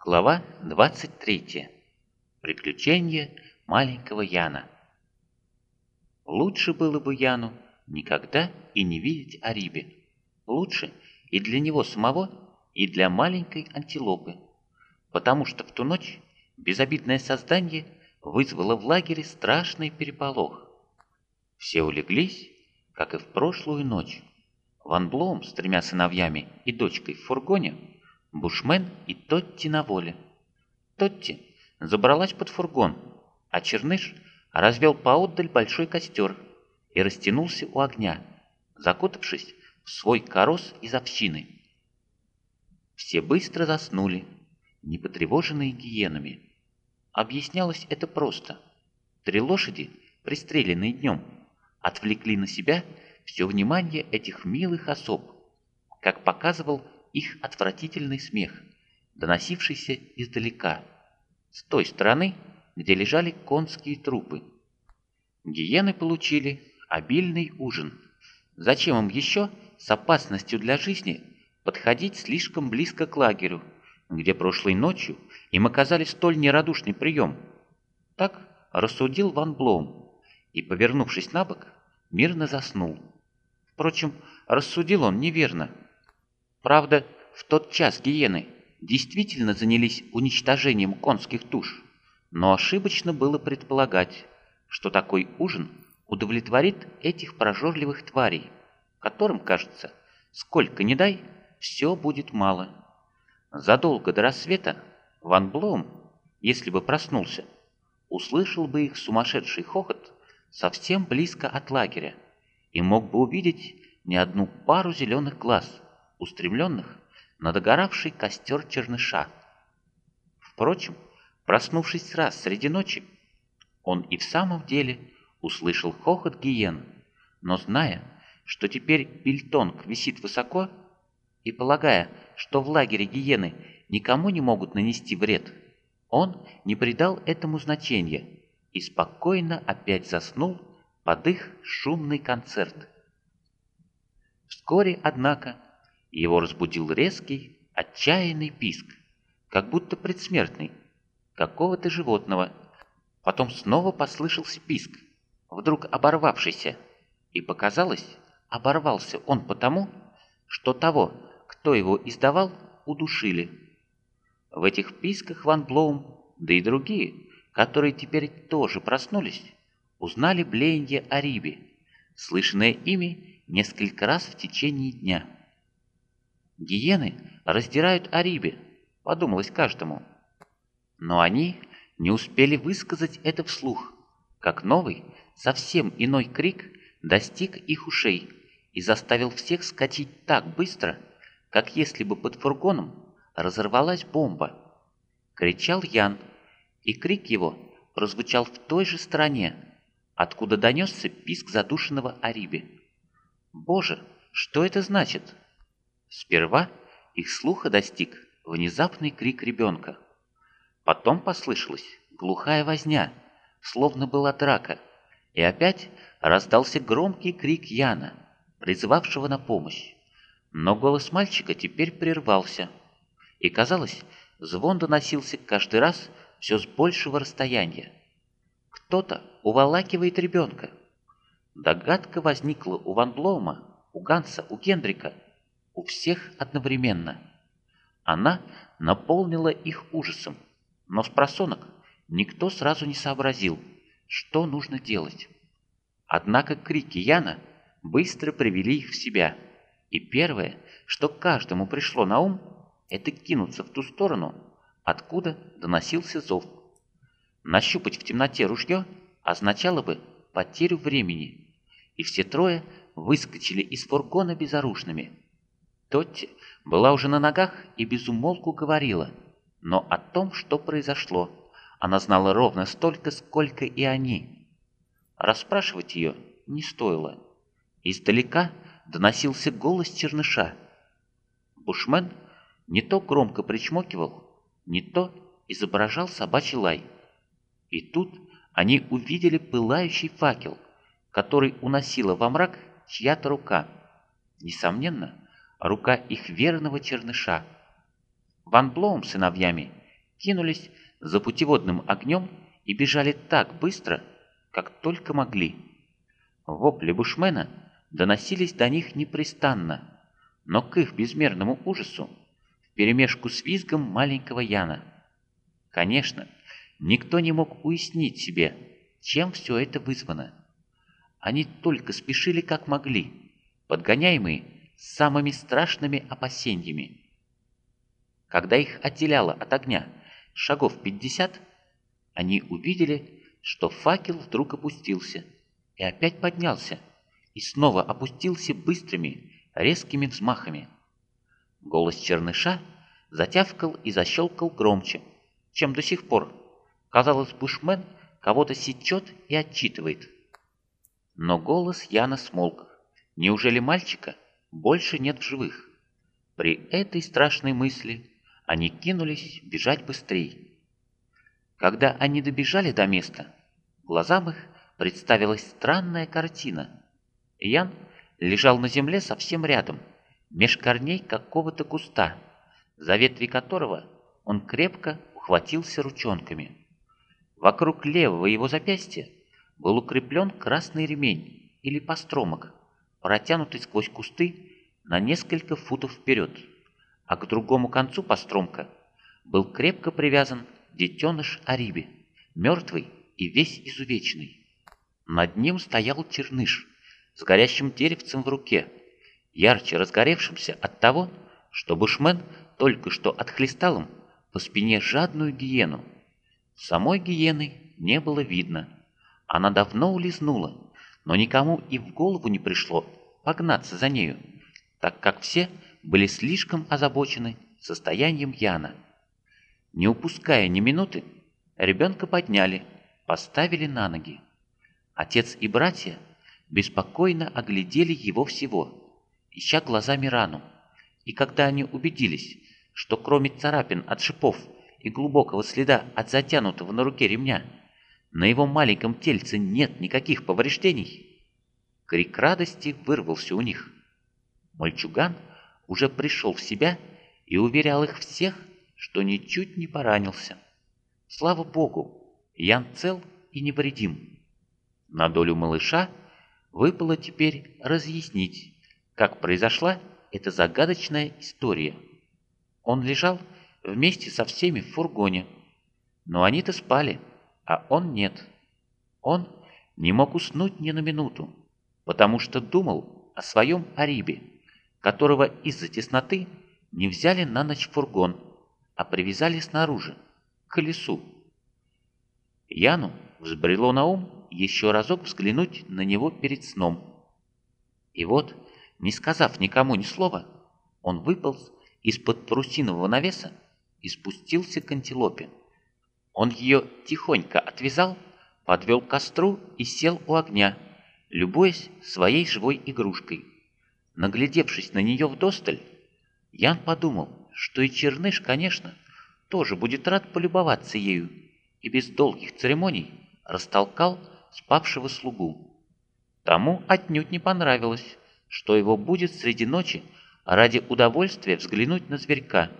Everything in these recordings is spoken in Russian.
Глава 23. Приключения маленького Яна. Лучше было бы Яну никогда и не видеть Арибе. Лучше и для него самого, и для маленькой антилопы. Потому что в ту ночь безобидное создание вызвало в лагере страшный переполох. Все улеглись, как и в прошлую ночь. Ван Блоум с тремя сыновьями и дочкой в фургоне, Бушмен и Тотти на воле. Тотти забралась под фургон, а Черныш развел поотдаль большой костер и растянулся у огня, закутавшись в свой корос из овчины. Все быстро заснули, не потревоженные гиенами. Объяснялось это просто. Три лошади, пристреленные днем, отвлекли на себя все внимание этих милых особ, как показывал их отвратительный смех, доносившийся издалека, с той стороны, где лежали конские трупы. Гиены получили обильный ужин. Зачем им еще с опасностью для жизни подходить слишком близко к лагерю, где прошлой ночью им оказали столь нерадушный прием? Так рассудил Ван Блоум и, повернувшись на бок, мирно заснул. Впрочем, рассудил он неверно. Правда, в тот час гиены действительно занялись уничтожением конских туш, но ошибочно было предполагать, что такой ужин удовлетворит этих прожорливых тварей, которым, кажется, сколько ни дай, все будет мало. Задолго до рассвета Ван Блоум, если бы проснулся, услышал бы их сумасшедший хохот совсем близко от лагеря и мог бы увидеть не одну пару зеленых глаз, устремленных на догоравший костер черныша. Впрочем, проснувшись раз среди ночи, он и в самом деле услышал хохот гиен, но зная, что теперь бильтонг висит высоко, и полагая, что в лагере гиены никому не могут нанести вред, он не придал этому значения и спокойно опять заснул под их шумный концерт. Вскоре, однако, его разбудил резкий, отчаянный писк, как будто предсмертный, какого-то животного. Потом снова послышался писк, вдруг оборвавшийся, и показалось, оборвался он потому, что того, кто его издавал, удушили. В этих писках Ван Блоум, да и другие, которые теперь тоже проснулись, узнали блеяние о Рибе, слышанное ими несколько раз в течение дня. Гиены раздирают Арибе, подумалось каждому. Но они не успели высказать это вслух, как новый, совсем иной крик достиг их ушей и заставил всех скатить так быстро, как если бы под фургоном разорвалась бомба. Кричал Ян, и крик его прозвучал в той же стороне, откуда донесся писк задушенного Арибе. «Боже, что это значит?» Сперва их слуха достиг внезапный крик ребенка. Потом послышалась глухая возня, словно была драка, и опять раздался громкий крик Яна, призывавшего на помощь. Но голос мальчика теперь прервался, и, казалось, звон доносился каждый раз все с большего расстояния. Кто-то уволакивает ребенка. Догадка возникла у Ван Блоума, у Ганса, у Гендрика – у всех одновременно. Она наполнила их ужасом, но с просонок никто сразу не сообразил, что нужно делать. Однако крики Яна быстро привели их в себя, и первое, что каждому пришло на ум, это кинуться в ту сторону, откуда доносился зов. Нащупать в темноте ружье означало бы потерю времени, и все трое выскочили из фургона безоружными. Тотти была уже на ногах и безумолку говорила, но о том, что произошло, она знала ровно столько, сколько и они. Расспрашивать ее не стоило. Издалека доносился голос черныша. Бушмен не то громко причмокивал, не то изображал собачий лай. И тут они увидели пылающий факел, который уносила во мрак чья-то рука. Несомненно, рука их верного черныша. Ван Блоум с сыновьями кинулись за путеводным огнем и бежали так быстро, как только могли. Вопли бушмена доносились до них непрестанно, но к их безмерному ужасу вперемешку с визгом маленького Яна. Конечно, никто не мог уяснить себе, чем все это вызвано. Они только спешили как могли, подгоняемые самыми страшными опасениями. Когда их отделяло от огня шагов пятьдесят, они увидели, что факел вдруг опустился и опять поднялся, и снова опустился быстрыми, резкими взмахами. Голос черныша затявкал и защелкал громче, чем до сих пор. Казалось, бушмен кого-то сечет и отчитывает. Но голос Яна смолк. Неужели мальчика больше нет в живых? При этой страшной мысли они кинулись бежать быстрее. Когда они добежали до места, глазам их представилась странная картина. Ян лежал на земле совсем рядом, меж корней какого-то куста, за ветви которого он крепко ухватился ручонками. Вокруг левого его запястья был укреплен красный ремень или постромок, протянутый сквозь кусты на несколько футов вперед а к другому концу постромка был крепко привязан детеныш Ариби, мертвый и весь изувеченный. Над ним стоял черныш с горящим деревцем в руке, ярче разгоревшимся от того, что бушмен только что отхлестал им по спине жадную гиену. Самой гиены не было видно. Она давно улизнула, но никому и в голову не пришло погнаться за нею, так как все были слишком озабочены состоянием Яна. Не упуская ни минуты, ребенка подняли, поставили на ноги. Отец и братья беспокойно оглядели его всего, ища глазами рану, и когда они убедились, что кроме царапин от шипов и глубокого следа от затянутого на руке ремня, на его маленьком тельце нет никаких повреждений, крик радости вырвался у них. Мальчуган уже пришел в себя и уверял их всех, что ничуть не поранился. Слава Богу, Ян цел и невредим. На долю малыша выпало теперь разъяснить, как произошла эта загадочная история. Он лежал вместе со всеми в фургоне, но они-то спали, а он нет. Он не мог уснуть ни на минуту, потому что думал о своем Арибе которого из-за тесноты не взяли на ночь в фургон, а привязали снаружи, к колесу. Яну взбрело на ум еще разок взглянуть на него перед сном. И вот, не сказав никому ни слова, он выполз из-под парусинового навеса и спустился к антилопе. Он ее тихонько отвязал, подвел к костру и сел у огня, любуясь своей живой игрушкой – Наглядевшись на нее вдосталь, Ян подумал, что и Черныш, конечно, тоже будет рад полюбоваться ею, и без долгих церемоний растолкал спавшего слугу. Тому отнюдь не понравилось, что его будет среди ночи ради удовольствия взглянуть на зверька.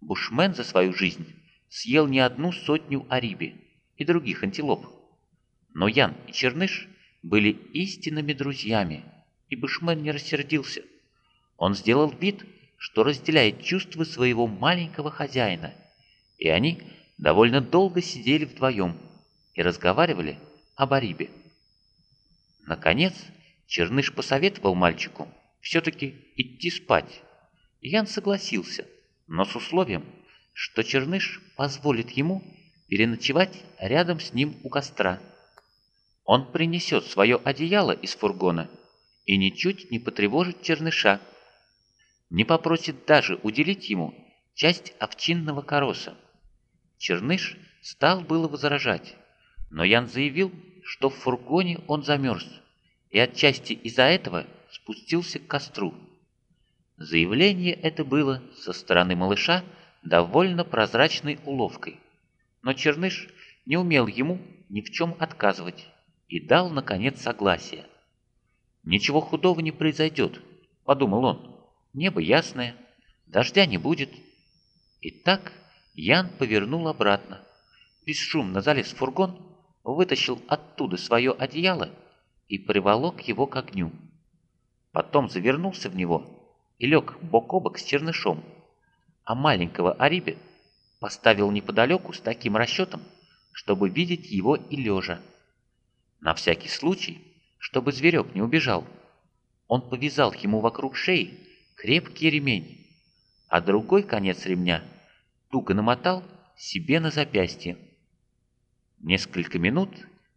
Бушмен за свою жизнь съел не одну сотню ариби и других антилоп. Но Ян и Черныш были истинными друзьями, и Бушмен не рассердился. Он сделал вид, что разделяет чувства своего маленького хозяина, и они довольно долго сидели вдвоем и разговаривали об Арибе. Наконец, Черныш посоветовал мальчику все-таки идти спать. Ян согласился, но с условием, что Черныш позволит ему переночевать рядом с ним у костра. Он принесет свое одеяло из фургона и ничуть не потревожит черныша, не попросит даже уделить ему часть овчинного короса. Черныш стал было возражать, но Ян заявил, что в фургоне он замерз, и отчасти из-за этого спустился к костру. Заявление это было со стороны малыша довольно прозрачной уловкой, но Черныш не умел ему ни в чем отказывать и дал, наконец, согласие. «Ничего худого не произойдет», — подумал он. «Небо ясное, дождя не будет». И так Ян повернул обратно, бесшумно залез в фургон, вытащил оттуда свое одеяло и приволок его к огню. Потом завернулся в него и лег бок о бок с чернышом, а маленького Арибе поставил неподалеку с таким расчетом, чтобы видеть его и лежа. На всякий случай, чтобы зверек не убежал, он повязал ему вокруг шеи крепкий ремень, а другой конец ремня туго намотал себе на запястье. Несколько минут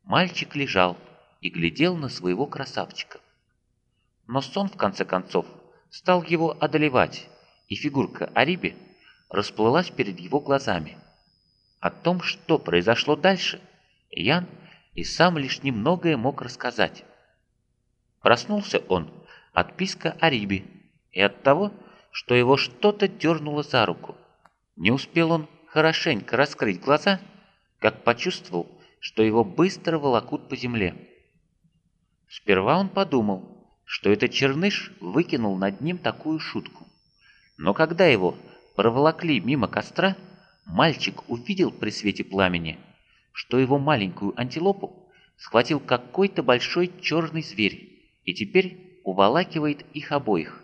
мальчик лежал и глядел на своего красавчика. Но сон, в конце концов, стал его одолевать, и фигурка Ариби расплылась перед его глазами. О том, что произошло дальше, Ян и сам лишь немногое мог рассказать. Проснулся он от писка Ариби и от того, что его что-то дернуло за руку. Не успел он хорошенько раскрыть глаза, как почувствовал, что его быстро волокут по земле. Сперва он подумал, что это черныш выкинул над ним такую шутку. Но когда его проволокли мимо костра, мальчик увидел при свете пламени, что его маленькую антилопу схватил какой-то большой черный зверь и теперь уволакивает их обоих,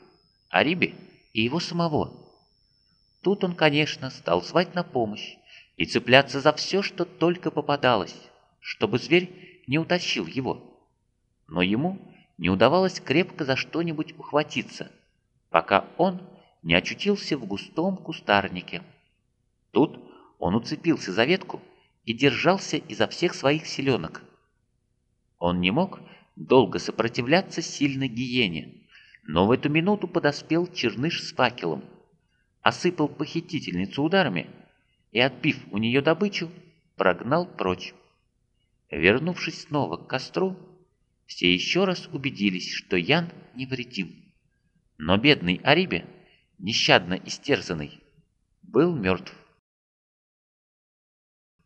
Ариби и его самого. Тут он, конечно, стал звать на помощь и цепляться за все, что только попадалось, чтобы зверь не утащил его. Но ему не удавалось крепко за что-нибудь ухватиться, пока он не очутился в густом кустарнике. Тут он уцепился за ветку и держался изо всех своих селенок. Он не мог долго сопротивляться сильной гиене, но в эту минуту подоспел черныш с факелом, осыпал похитительницу ударами и, отбив у нее добычу, прогнал прочь. Вернувшись снова к костру, все еще раз убедились, что Ян невредим. Но бедный Арибе, нещадно истерзанный, был мертв.